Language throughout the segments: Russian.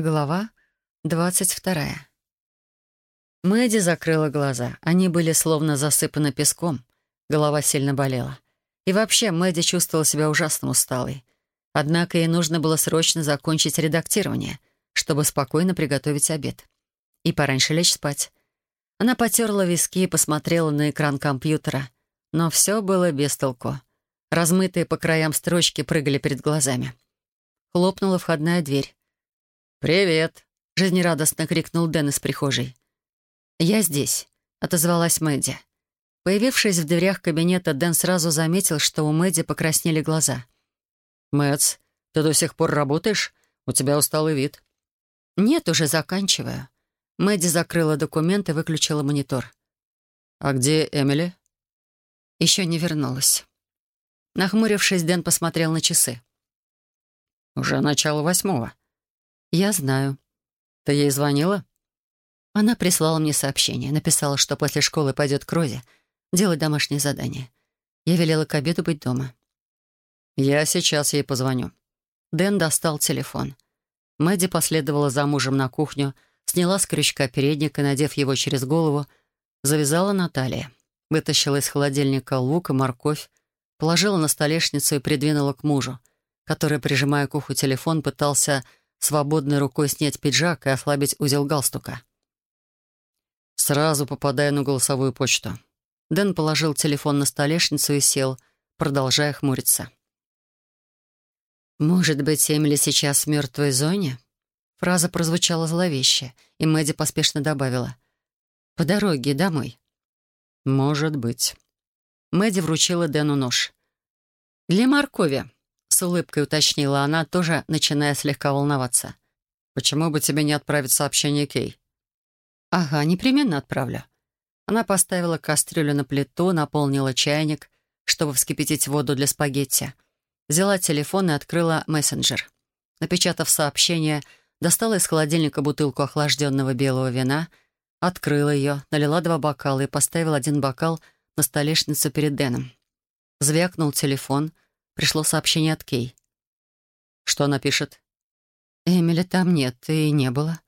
Глава двадцать вторая. Мэдди закрыла глаза. Они были словно засыпаны песком. Голова сильно болела. И вообще Мэдди чувствовала себя ужасно усталой. Однако ей нужно было срочно закончить редактирование, чтобы спокойно приготовить обед. И пораньше лечь спать. Она потерла виски и посмотрела на экран компьютера. Но все было без толку. Размытые по краям строчки прыгали перед глазами. Хлопнула входная дверь. «Привет!» — жизнерадостно крикнул Дэн из прихожей. «Я здесь», — отозвалась Мэдди. Появившись в дверях кабинета, Дэн сразу заметил, что у Мэдди покраснели глаза. «Мэтс, ты до сих пор работаешь? У тебя усталый вид». «Нет, уже заканчиваю». Мэдди закрыла документ и выключила монитор. «А где Эмили?» Еще не вернулась. Нахмурившись, Дэн посмотрел на часы. «Уже начало восьмого. «Я знаю». «Ты ей звонила?» Она прислала мне сообщение. Написала, что после школы пойдет к Розе делать домашнее задание. Я велела к обеду быть дома. «Я сейчас ей позвоню». Дэн достал телефон. Мэдди последовала за мужем на кухню, сняла с крючка передник и, надев его через голову, завязала на талии. Вытащила из холодильника лук и морковь, положила на столешницу и придвинула к мужу, который, прижимая к уху телефон, пытался свободной рукой снять пиджак и ослабить узел галстука. Сразу попадая на голосовую почту. Дэн положил телефон на столешницу и сел, продолжая хмуриться. «Может быть, Эмили сейчас в мертвой зоне?» Фраза прозвучала зловеще, и Мэдди поспешно добавила. «По дороге домой». «Может быть». Мэдди вручила Дэну нож. «Для моркови», с улыбкой уточнила она, тоже начиная слегка волноваться. «Почему бы тебе не отправить сообщение Кей?» «Ага, непременно отправлю». Она поставила кастрюлю на плиту, наполнила чайник, чтобы вскипятить воду для спагетти. Взяла телефон и открыла мессенджер. Напечатав сообщение, достала из холодильника бутылку охлажденного белого вина, открыла ее, налила два бокала и поставила один бокал на столешницу перед Дэном. Звякнул телефон — Пришло сообщение от Кей. Что она пишет? «Эмили там нет и не было».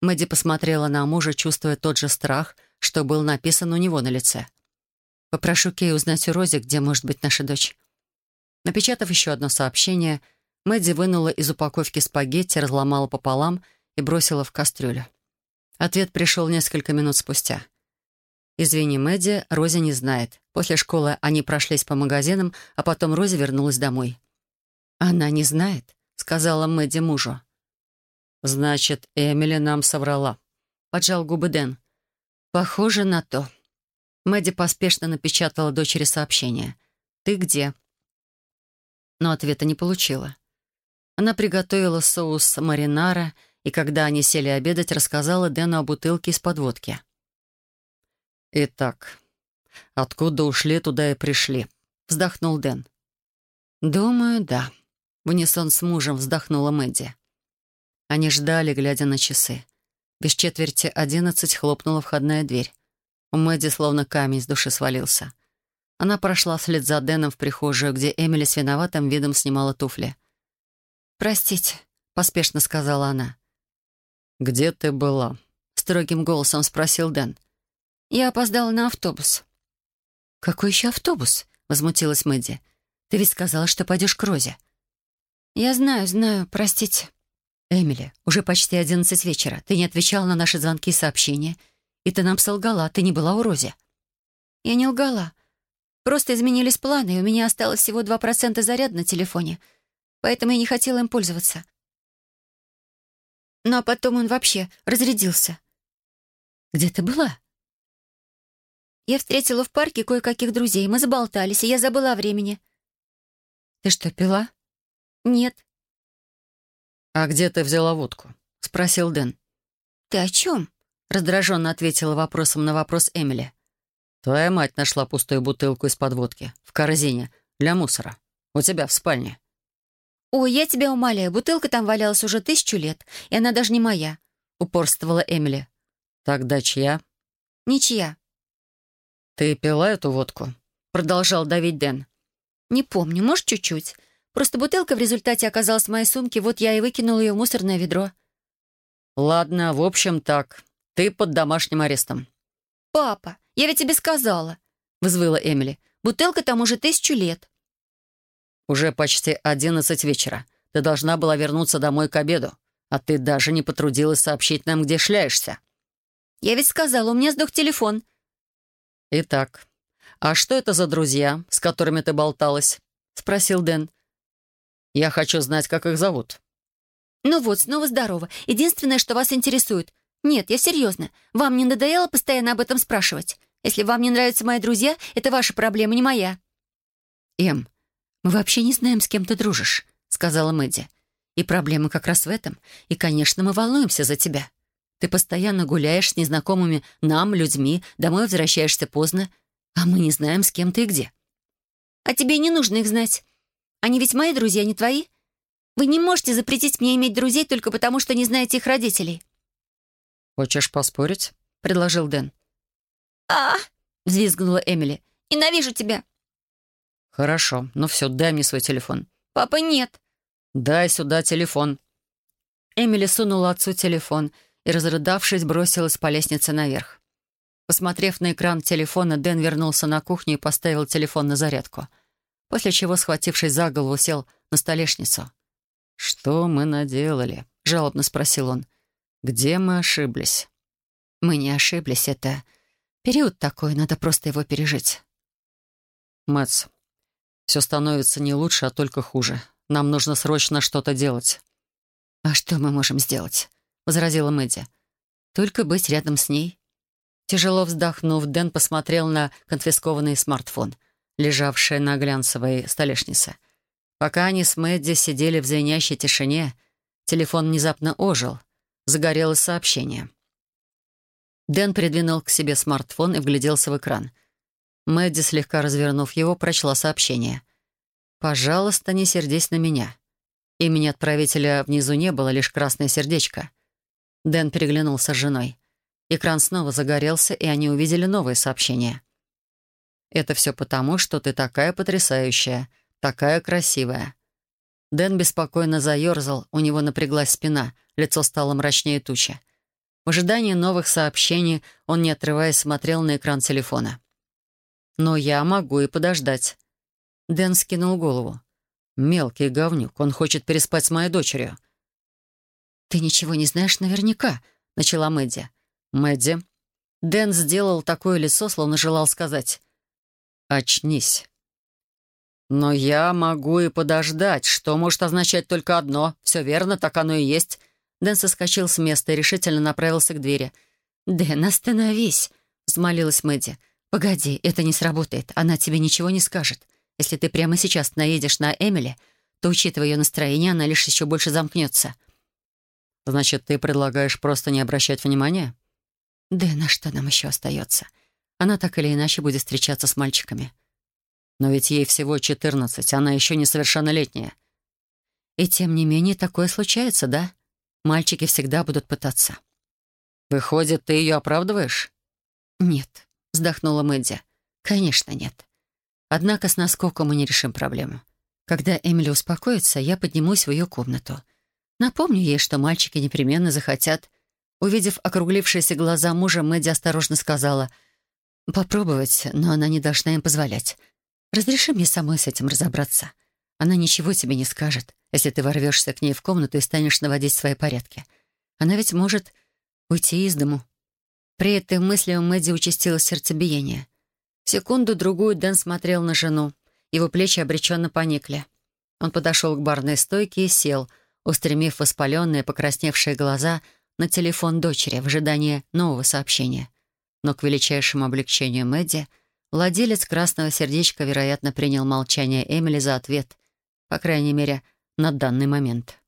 Мэдди посмотрела на мужа, чувствуя тот же страх, что был написан у него на лице. «Попрошу Кей узнать у Рози, где может быть наша дочь». Напечатав еще одно сообщение, Мэдди вынула из упаковки спагетти, разломала пополам и бросила в кастрюлю. Ответ пришел несколько минут спустя. «Извини, Мэдди, Рози не знает. После школы они прошлись по магазинам, а потом Рози вернулась домой». «Она не знает», — сказала Мэдди мужу. «Значит, Эмили нам соврала», — поджал губы Дэн. «Похоже на то». Мэдди поспешно напечатала дочери сообщение. «Ты где?» Но ответа не получила. Она приготовила соус маринара, и когда они сели обедать, рассказала Дэну о бутылке из-под водки. «Итак, откуда ушли, туда и пришли», — вздохнул Дэн. «Думаю, да», — в унисон с мужем вздохнула Мэдди. Они ждали, глядя на часы. Без четверти одиннадцать хлопнула входная дверь. У Мэдди словно камень с души свалился. Она прошла вслед за Дэном в прихожую, где Эмили с виноватым видом снимала туфли. «Простите», — поспешно сказала она. «Где ты была?» — строгим голосом спросил Дэн. Я опоздала на автобус». «Какой еще автобус?» — возмутилась Мэдди. «Ты ведь сказала, что пойдешь к Розе». «Я знаю, знаю, простите». «Эмили, уже почти одиннадцать вечера. Ты не отвечала на наши звонки и сообщения. И ты нам солгала. Ты не была у Рози». «Я не лгала. Просто изменились планы, и у меня осталось всего два процента заряда на телефоне, поэтому я не хотела им пользоваться. Ну а потом он вообще разрядился». «Где ты была?» Я встретила в парке кое-каких друзей. Мы заболтались, и я забыла о времени. Ты что, пила? Нет. А где ты взяла водку? Спросил Дэн. Ты о чем? Раздраженно ответила вопросом на вопрос Эмили. Твоя мать нашла пустую бутылку из-под водки в корзине для мусора. У тебя в спальне. «Ой, я тебя умоляю, бутылка там валялась уже тысячу лет, и она даже не моя», — упорствовала Эмили. «Тогда чья?» «Ничья. «Ты пила эту водку?» — продолжал давить Дэн. «Не помню, может, чуть-чуть. Просто бутылка в результате оказалась в моей сумке, вот я и выкинула ее в мусорное ведро». «Ладно, в общем так. Ты под домашним арестом». «Папа, я ведь тебе сказала», — вызвала Эмили. «Бутылка там уже тысячу лет». «Уже почти одиннадцать вечера. Ты должна была вернуться домой к обеду, а ты даже не потрудилась сообщить нам, где шляешься». «Я ведь сказала, у меня сдох телефон». «Итак, а что это за друзья, с которыми ты болталась?» — спросил Дэн. «Я хочу знать, как их зовут». «Ну вот, снова здорово. Единственное, что вас интересует. Нет, я серьезно. Вам не надоело постоянно об этом спрашивать? Если вам не нравятся мои друзья, это ваша проблема, не моя». «Эм, мы вообще не знаем, с кем ты дружишь», — сказала Мэдди. «И проблема как раз в этом. И, конечно, мы волнуемся за тебя. Ты постоянно гуляешь с незнакомыми нам людьми, домой возвращаешься поздно, а мы не знаем, с кем ты и где». «А тебе не нужно их знать. Они ведь мои друзья, не твои. Вы не можете запретить мне иметь друзей только потому, что не знаете их родителей». «Хочешь поспорить?» — предложил Дэн. а взвизгнула Эмили. «Ненавижу тебя!» «Хорошо, ну все, дай мне свой телефон». «Папа, нет!» «Дай сюда телефон». Эмили сунула отцу телефон и, разрыдавшись, бросилась по лестнице наверх. Посмотрев на экран телефона, Дэн вернулся на кухню и поставил телефон на зарядку, после чего, схватившись за голову, сел на столешницу. «Что мы наделали?» — жалобно спросил он. «Где мы ошиблись?» «Мы не ошиблись, это период такой, надо просто его пережить». «Мэтс, все становится не лучше, а только хуже. Нам нужно срочно что-то делать». «А что мы можем сделать?» — возразила Мэдди. «Только быть рядом с ней». Тяжело вздохнув, Дэн посмотрел на конфискованный смартфон, лежавший на глянцевой столешнице. Пока они с Мэдди сидели в звенящей тишине, телефон внезапно ожил. Загорелось сообщение. Дэн придвинул к себе смартфон и вгляделся в экран. Мэдди, слегка развернув его, прочла сообщение. «Пожалуйста, не сердись на меня». Имени отправителя внизу не было, лишь красное сердечко. Дэн переглянулся с женой. Экран снова загорелся, и они увидели новое сообщение. «Это все потому, что ты такая потрясающая», Такая красивая. Дэн беспокойно заерзал, у него напряглась спина, лицо стало мрачнее тучи. В ожидании новых сообщений он, не отрываясь, смотрел на экран телефона. «Но я могу и подождать». Дэн скинул голову. «Мелкий говнюк, он хочет переспать с моей дочерью». «Ты ничего не знаешь наверняка», — начала Мэдди. «Мэдди». Дэн сделал такое лицо, словно желал сказать «Очнись». «Но я могу и подождать, что может означать только одно. Все верно, так оно и есть». Дэн соскочил с места и решительно направился к двери. «Дэн, остановись!» — взмолилась Мэдди. «Погоди, это не сработает. Она тебе ничего не скажет. Если ты прямо сейчас наедешь на Эмили, то, учитывая ее настроение, она лишь еще больше замкнется». «Значит, ты предлагаешь просто не обращать внимания?» «Да на что нам еще остается? Она так или иначе будет встречаться с мальчиками. Но ведь ей всего четырнадцать, она еще несовершеннолетняя. И тем не менее такое случается, да? Мальчики всегда будут пытаться. Выходит, ты ее оправдываешь? Нет, вздохнула Мэдди. Конечно, нет. Однако с наскоком мы не решим проблему. Когда Эмили успокоится, я поднимусь в ее комнату. Напомню ей, что мальчики непременно захотят. Увидев округлившиеся глаза мужа, Мэдди осторожно сказала «Попробовать, но она не должна им позволять. Разреши мне самой с этим разобраться. Она ничего тебе не скажет, если ты ворвешься к ней в комнату и станешь наводить свои порядки. Она ведь может уйти из дому». При этой мысли у Мэдди участилось сердцебиение. Секунду-другую Дэн смотрел на жену. Его плечи обреченно поникли. Он подошел к барной стойке и сел, устремив воспаленные, покрасневшие глаза на телефон дочери в ожидании нового сообщения. Но к величайшему облегчению Мэдди — Владелец красного сердечка, вероятно, принял молчание Эмили за ответ, по крайней мере, на данный момент.